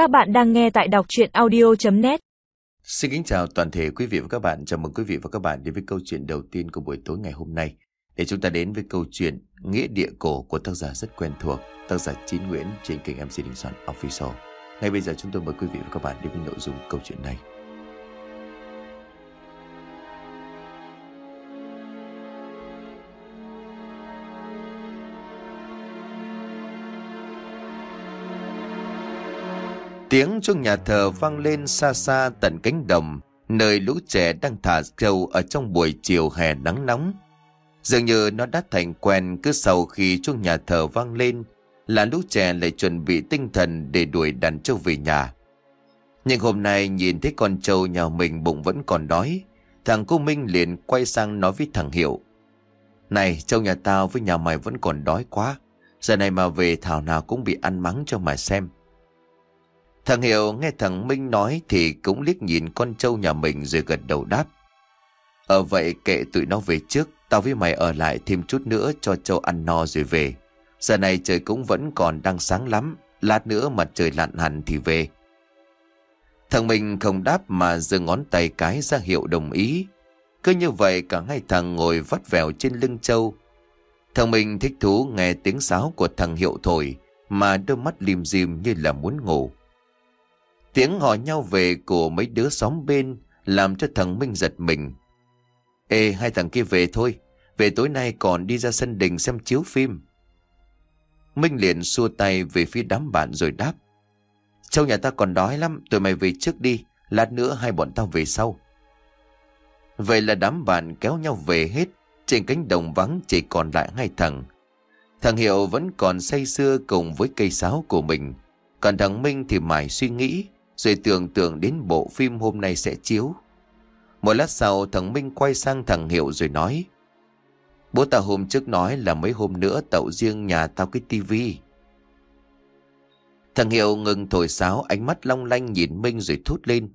Các bạn đang nghe tại đọc chuyện audio.net Xin kính chào toàn thể quý vị và các bạn. Chào mừng quý vị và các bạn đến với câu chuyện đầu tiên của buổi tối ngày hôm nay. Để chúng ta đến với câu chuyện Nghĩa địa cổ của tác giả rất quen thuộc, tác giả Chín Nguyễn trên kênh MC Đình Soạn Official. Ngay bây giờ chúng tôi mời quý vị và các bạn đến với nội dung câu chuyện này. Tiếng chuông nhà thờ vang lên xa xa tận cánh đồng, nơi lũ trẻ đang thả trâu ở trong buổi chiều hè nắng nóng. Dường như nó đã thành quen cứ sau khi chuông nhà thờ vang lên là lũ trẻ lại chuẩn bị tinh thần để đuổi đàn trâu về nhà. Nhưng hôm nay nhìn thấy con trâu nhà mình bụng vẫn còn đói, thằng cô Minh liền quay sang nói với thằng Hiệu. Này, trâu nhà tao với nhà mày vẫn còn đói quá, giờ này mà về thảo nào cũng bị ăn mắng cho mà xem. Thằng Hiệu nghe thằng Minh nói thì cũng liếc nhìn con trâu nhà mình rồi gật đầu đáp. Ở vậy kệ tụi nó về trước, tao với mày ở lại thêm chút nữa cho trâu ăn no rồi về. Giờ này trời cũng vẫn còn đang sáng lắm, lát nữa mặt trời lặn hẳn thì về. Thằng Minh không đáp mà giơ ngón tay cái ra hiệu đồng ý. Cứ như vậy cả hai thằng ngồi vắt vẻo trên lưng trâu. Thằng Minh thích thú nghe tiếng sáo của thằng Hiệu thổi mà đôi mắt lim dim như là muốn ngủ. Tiếng hỏi nhau về của mấy đứa xóm bên làm cho thằng Minh giật mình. Ê, hai thằng kia về thôi. Về tối nay còn đi ra sân đình xem chiếu phim. Minh liền xua tay về phía đám bạn rồi đáp. Châu nhà ta còn đói lắm, tụi mày về trước đi, lát nữa hai bọn tao về sau. Vậy là đám bạn kéo nhau về hết, trên cánh đồng vắng chỉ còn lại hai thằng. Thằng Hiệu vẫn còn say sưa cùng với cây sáo của mình, còn thằng Minh thì mải suy nghĩ, rồi tưởng tượng đến bộ phim hôm nay sẽ chiếu. Một lát sau thằng Minh quay sang thằng Hiệu rồi nói. Bố tao hôm trước nói là mấy hôm nữa tậu riêng nhà tao cái tivi. Thằng Hiệu ngừng thổi sáo ánh mắt long lanh nhìn Minh rồi thốt lên.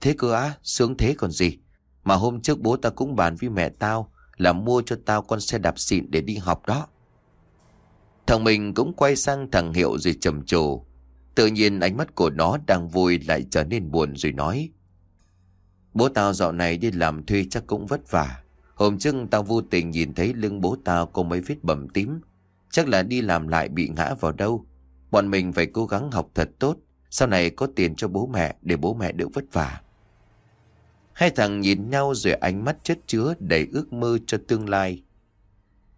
Thế cơ á, sướng thế còn gì. Mà hôm trước bố tao cũng bàn với mẹ tao là mua cho tao con xe đạp xịn để đi học đó. Thằng Minh cũng quay sang thằng Hiệu rồi trầm trồ. Tự nhiên ánh mắt của nó đang vui lại trở nên buồn rồi nói. Bố tao dạo này đi làm thuê chắc cũng vất vả. Hôm trước tao vô tình nhìn thấy lưng bố tao có mấy vết bầm tím. Chắc là đi làm lại bị ngã vào đâu. Bọn mình phải cố gắng học thật tốt. Sau này có tiền cho bố mẹ để bố mẹ đỡ vất vả. Hai thằng nhìn nhau rồi ánh mắt chất chứa đầy ước mơ cho tương lai.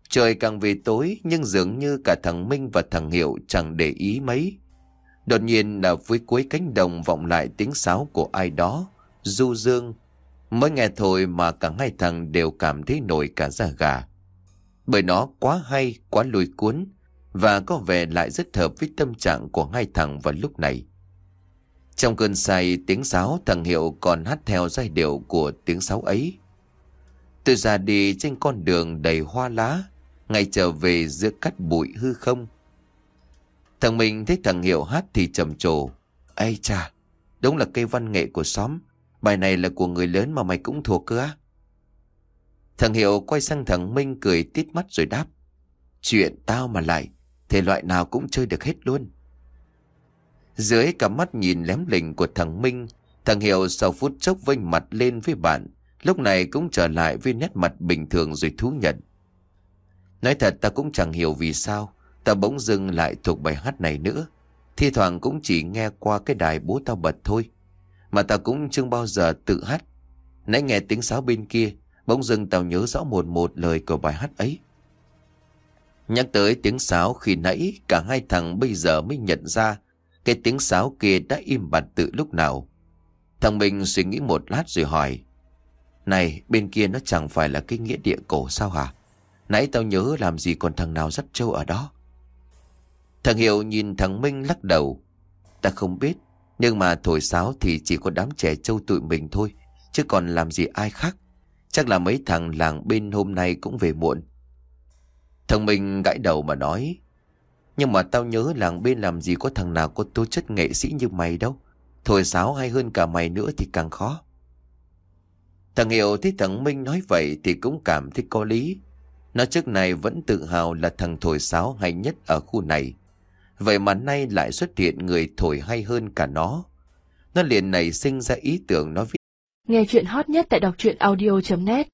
Trời càng về tối nhưng dường như cả thằng Minh và thằng Hiệu chẳng để ý mấy. Đột nhiên là với cuối cánh đồng vọng lại tiếng sáo của ai đó, du dương. Mới nghe thôi mà cả hai thằng đều cảm thấy nổi cả da gà. Bởi nó quá hay, quá lùi cuốn và có vẻ lại rất hợp với tâm trạng của hai thằng vào lúc này. Trong cơn say tiếng sáo thằng Hiệu còn hát theo giai điệu của tiếng sáo ấy. Tôi ra đi trên con đường đầy hoa lá, ngày trở về giữa cắt bụi hư không. Thằng mình thấy thằng Hiệu hát thì trầm trồ. Ây cha, đúng là cây văn nghệ của xóm. Bài này là của người lớn mà mày cũng thuộc cơ á. Thằng Hiệu quay sang thằng Minh cười tít mắt rồi đáp. Chuyện tao mà lại, thể loại nào cũng chơi được hết luôn. Dưới cả mắt nhìn lém lình của thằng Minh, thằng Hiệu sau phút chốc vênh mặt lên với bạn, lúc này cũng trở lại với nét mặt bình thường rồi thú nhận. Nói thật ta cũng chẳng hiểu vì sao, Ta bỗng dưng lại thuộc bài hát này nữa. Thi thoảng cũng chỉ nghe qua cái đài bố tao bật thôi. Mà tao cũng chưa bao giờ tự hát. Nãy nghe tiếng sáo bên kia, bỗng dưng tao nhớ rõ một một lời của bài hát ấy. Nhắc tới tiếng sáo khi nãy, cả hai thằng bây giờ mới nhận ra cái tiếng sáo kia đã im bặt từ lúc nào. Thằng mình suy nghĩ một lát rồi hỏi. Này, bên kia nó chẳng phải là cái nghĩa địa cổ sao hả? Nãy tao nhớ làm gì còn thằng nào dắt trâu ở đó. Thằng Hiệu nhìn thằng Minh lắc đầu. Ta không biết, nhưng mà thổi sáo thì chỉ có đám trẻ trâu tụi mình thôi, chứ còn làm gì ai khác. Chắc là mấy thằng làng bên hôm nay cũng về muộn. Thằng Minh gãi đầu mà nói. Nhưng mà tao nhớ làng bên làm gì có thằng nào có tố chất nghệ sĩ như mày đâu. Thổi sáo hay hơn cả mày nữa thì càng khó. Thằng Hiệu thấy thằng Minh nói vậy thì cũng cảm thấy có lý. Nó trước này vẫn tự hào là thằng thổi sáo hay nhất ở khu này. Vậy mà nay lại xuất hiện người thổi hay hơn cả nó. Nó liền nảy sinh ra ý tưởng nói viết. Nghe chuyện hot nhất tại đọc truyện audio.net